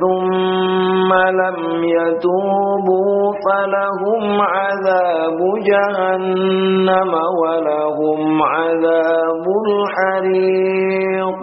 ثم لم يتوبوا فلهم عذاب جهنم ولهم عذاب الحريق.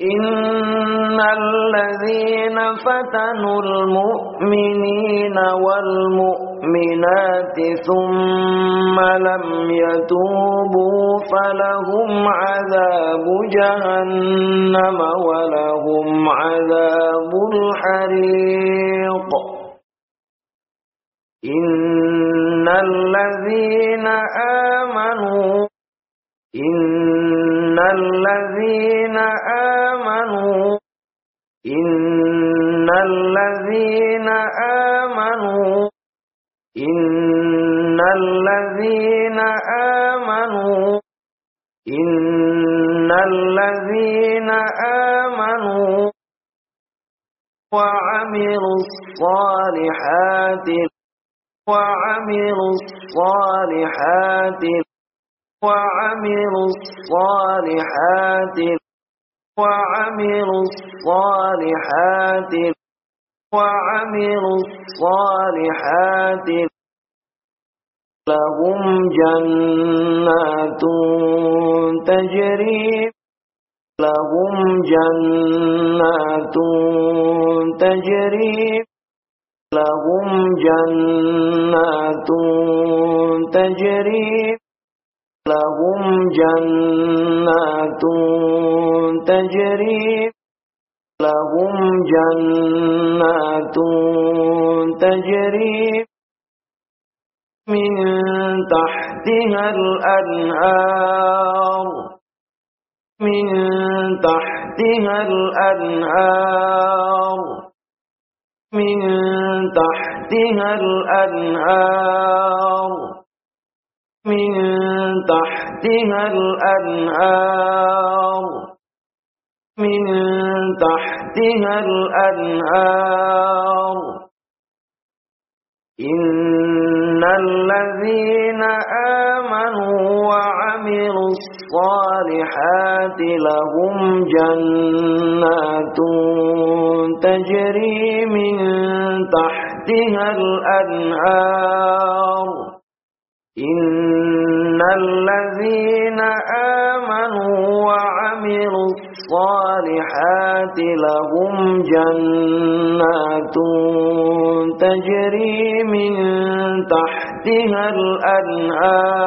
إن الذين فتنوا المؤمنين والمؤمنات ثم لم يتوبوا فلهم عذاب جهنم ولهم عذاب الحريق إن الذين آمنوا إن آمنوا وعملوا الصالحات وعملوا الصالحات وعملوا الصالحات وعملوا الصالحات وعملوا الصالحات. لهم جنات تجري لهم جنات تجري لهم جنات تجري لهم جنات تجري لهم جنات تجري من تحتها الأنهار من تحتها الأنهار. من تحتها الأنهار. من تحتها الأنهار. من تحتها الأنهار. إن الذين الصالحات لهم جنات تجري من تحتها الأنهار. إن الذين آمنوا وعملوا الصالحات لهم جنات تجري من تحتها الأنهار.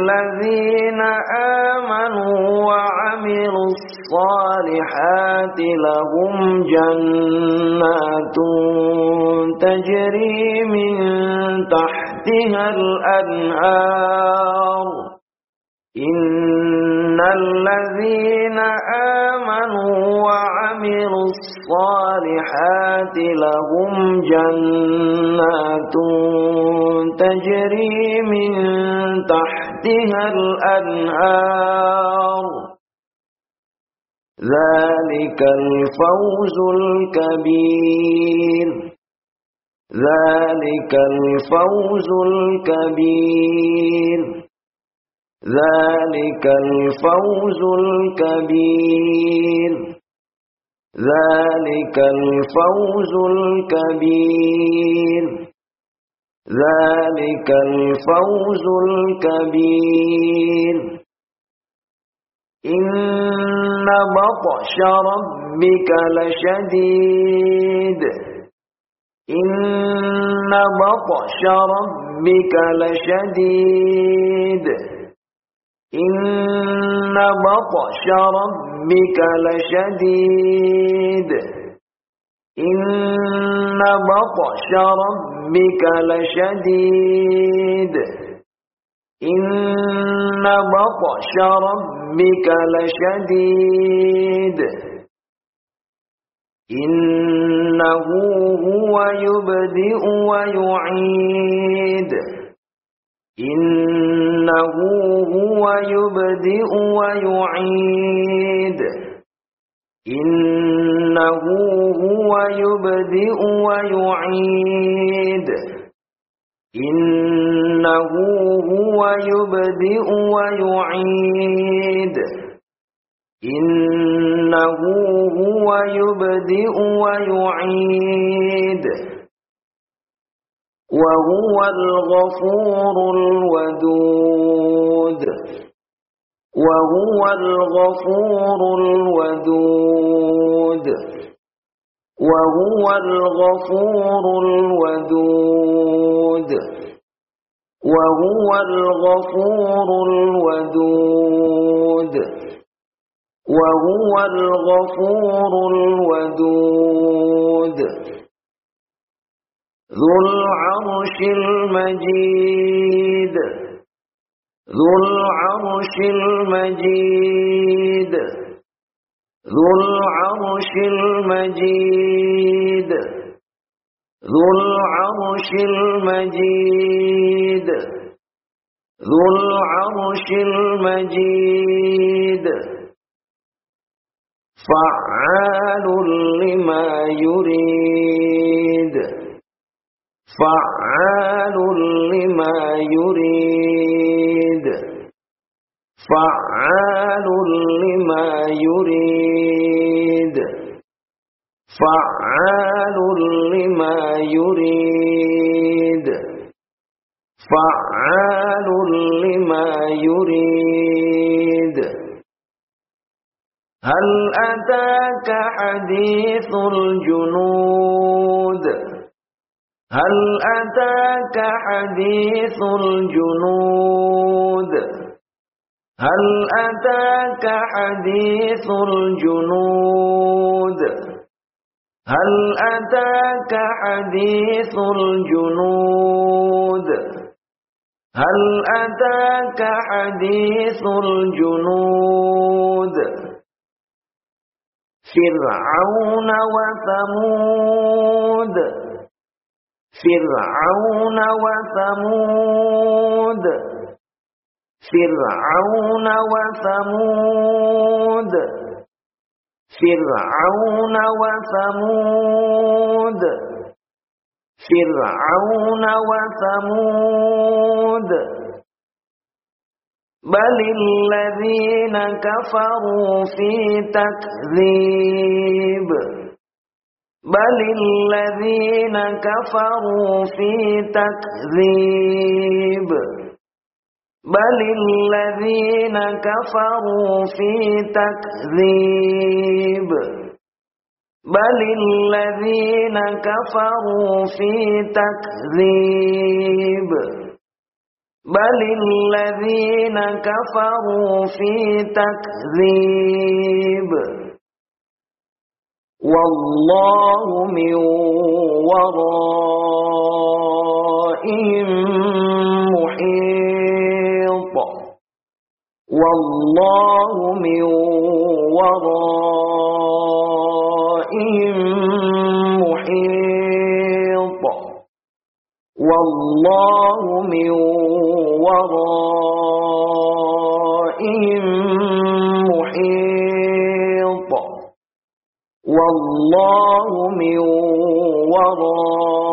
الصالحات لهم جنات تجري من تحتها الأنهار. إن الذين آمنوا وعملوا الصالحات لهم جنات تجري من تحتها الأنهار. ذلك الفوز الكبير. ذلك الفوز الكبير. ذلك الفوز الكبير. ذلك الفوز الكبير. ذلك الفوز الكبير. إن بطش ربك لشديد إن بطش ربك لشديد إن بطش ربك لشديد إن بطش ربك لشديد إن بطش ربك لشديد. إنه هو يبدئ ويعيد. إنه هو يبدئ ويعيد. إنه هو يبدئ ويعيد. إنه هو يبدئ ويعيد. إنه هو يبدئ ويعيد. وهو الغفور الودود. وهو الغفور الودود. وهو الغفور الودود. وهو الغفور الودود. وهو الغفور الودود. ذو العرش المجيد. ذو العرش المجيد. ذو العرش المجيد. ذو العرش المجيد ذو العرش المجيد فعال لما يريد فعال لما يريد فعال لما يريد فعال لما يريد. فعال لما يريد. هل أتاك حديث الجنود؟ هل أتاك حديث الجنود؟ هل أتاك حديث الجنود؟ هل أتاك حديث الجنود؟ هل أتاك حديث الجنود؟ فرعون وثمود. فرعون وثمود. فرعون وثمود. فرعون وثمود فرعون وثمود. بل الذين كفروا في تكذيب. بل الذين كفروا في تكذيب. بل الذين كفروا في تكذيب بل الذين كفروا في تكذيب بل الذين كفروا في تكذيب والله من ورائهم والله من ورائهم محيط. والله من ورائهم محيط. والله من ورائهم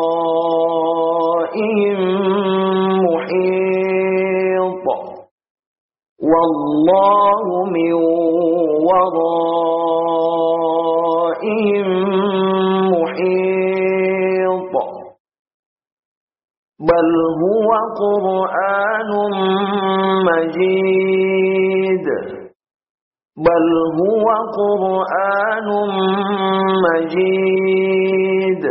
والله من ورائهم محيط. بل هو قرآن مجيد. بل هو قرآن مجيد.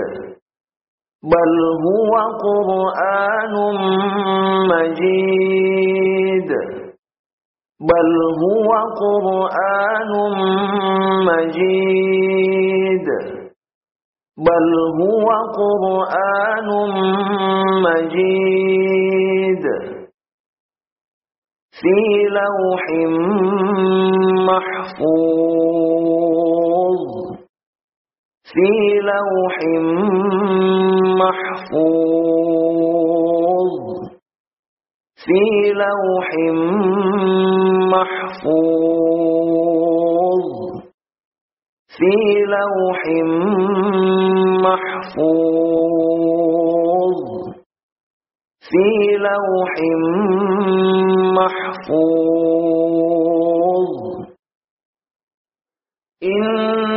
بل هو قرآن مجيد. بل هو قرآن مجيد. بل هو قرآن مجيد. في لوح محفوظ. في لوح محفوظ. في لوح محفوظ. في لوح محفوظ. في لوح محفوظ. إن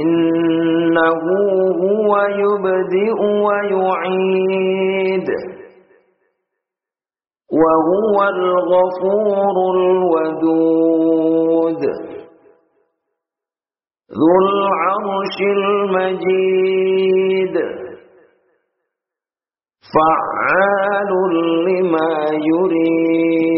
إنه هو يبدئ ويعيد. وهو الغفور الودود. ذو العرش المجيد. فعال لما يريد.